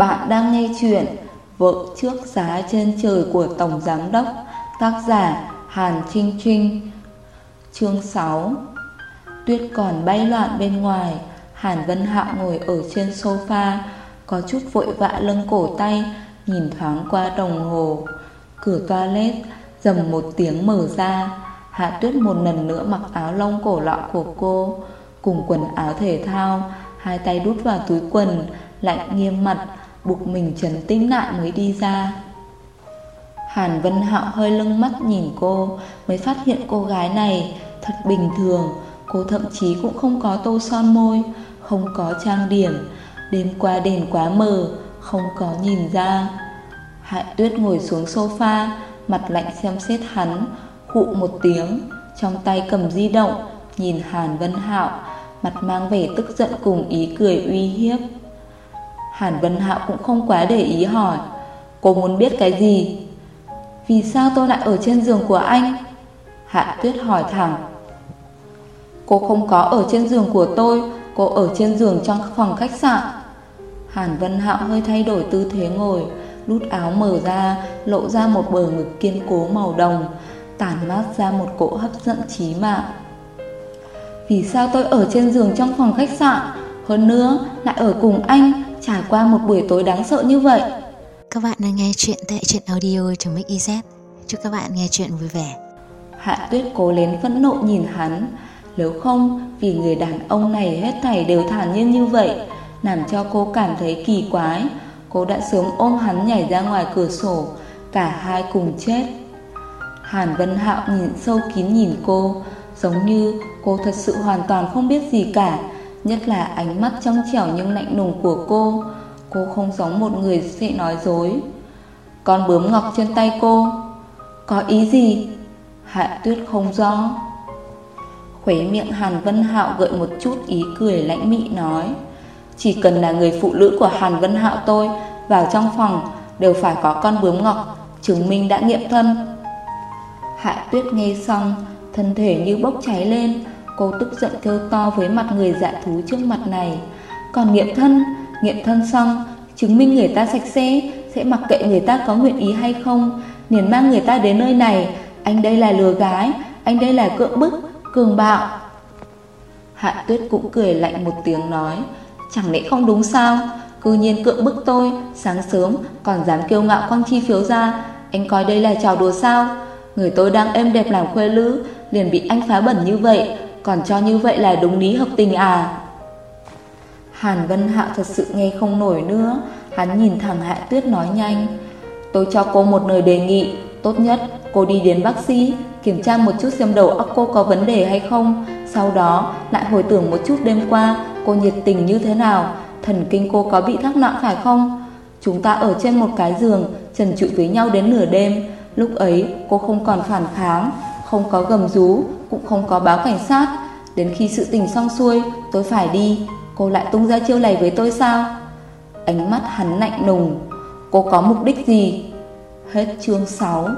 Bạn đang nghe chuyện Vợ trước giá trên trời của Tổng Giám Đốc, Tác giả Hàn Trinh Trinh, Chương 6 Tuyết còn bay loạn bên ngoài, Hàn Vân Hạo ngồi ở trên sofa, Có chút vội vã lưng cổ tay, Nhìn thoáng qua đồng hồ. Cửa toilet dầm một tiếng mở ra, Hạ Tuyết một lần nữa mặc áo lông cổ lọ của cô, Cùng quần áo thể thao, Hai tay đút vào túi quần, Lạnh nghiêm mặt Buộc mình trấn tĩnh lại mới đi ra. Hàn Vân Hạo hơi lưng mắt nhìn cô, Mới phát hiện cô gái này Thật bình thường. Cô thậm chí cũng không có tô son môi, Không có trang điểm, Đêm qua đèn quá mờ, Không có nhìn ra. Hạ tuyết ngồi xuống sofa, Mặt lạnh xem xét hắn Khụ một tiếng, Trong tay cầm di động, Nhìn Hàn Vân Hạo, Mặt mang vẻ tức giận cùng ý cười uy hiếp. Hàn Vân Hạo cũng không quá để ý hỏi, Cô muốn biết cái gì? Vì sao tôi lại ở trên giường của anh? Hạ Tuyết hỏi thẳng, Cô không có ở trên giường của tôi, Cô ở trên giường trong phòng khách sạn. Hàn Vân Hạo hơi thay đổi tư thế ngồi Lút áo mở ra, Lộ ra một bờ ngực kiên cố màu đồng, Tản mát ra một cỗ hấp dẫn trí mạng. Vì sao tôi ở trên giường trong phòng khách sạn? Hơn nữa, lại ở cùng anh Trải qua một buổi tối đáng sợ như vậy. Các bạn đang nghe chuyện tại truyện audio.mix.iz Chúc các bạn nghe chuyện vui vẻ. Hạ tuyết cố lén phẫn nộ nhìn hắn. Nếu không vì người đàn ông này hết thảy đều thản nhiên như vậy Làm cho cô cảm thấy kỳ quái. Cô đã sớm ôm hắn nhảy ra ngoài cửa sổ Cả hai cùng chết. Hàn Vân Hạo nhìn sâu kín nhìn cô Giống như cô thật sự hoàn toàn không biết gì cả Nhất là ánh mắt trong trẻo nhưng lạnh lùng của cô. Cô không giống một người sẽ nói dối. Con bướm ngọc trên tay cô. Có ý gì? Hạ tuyết không rõ. Khuế miệng Hàn Vân Hạo gợi một chút ý cười lãnh mị nói, Chỉ cần là người phụ nữ của Hàn Vân Hạo tôi, Vào trong phòng đều phải có con bướm ngọc, Chứng minh đã nghiệm thân. Hạ tuyết nghe xong, Thân thể như bốc cháy lên Cô tức giận kêu to với mặt người dạ thú trước mặt này. Còn nghiệm thân Nghiệm thân xong, Chứng minh người ta sạch sẽ Sẽ mặc kệ người ta có nguyện ý hay không, Liền mang người ta đến nơi này. Anh đây là lừa gái, Anh đây là cưỡng bức, Cường bạo. Hạ tuyết cũng cười lạnh một tiếng nói, Chẳng lẽ không đúng sao? Cư nhiên cưỡng bức tôi, Sáng sớm còn dám kêu ngạo quăng chi phiếu ra, Anh coi đây là trò đùa sao? Người tôi đang êm đẹp làm khuê lữ, Liền bị anh phá bẩn như vậy còn cho như vậy là đúng lý hợp tình à? Hàn Vân Hạo thật sự nghe không nổi nữa. Hắn nhìn thẳng Hạ Tuyết nói nhanh. Tôi cho cô một lời đề nghị. Tốt nhất cô đi đến bác sĩ Kiểm tra một chút xem đầu óc cô có vấn đề hay không. Sau đó lại hồi tưởng một chút đêm qua Cô nhiệt tình như thế nào. Thần kinh cô có bị thắc nặng phải không? Chúng ta ở trên một cái giường Trần trụi với nhau đến nửa đêm. Lúc ấy cô không còn phản kháng Không có gầm rú cũng không có báo cảnh sát. Đến khi sự tình xong xuôi, tôi phải đi. Cô lại tung ra chiêu này với tôi sao? Ánh mắt hắn lạnh nùng. Cô có mục đích gì? Hết chương 6